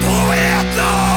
poeta!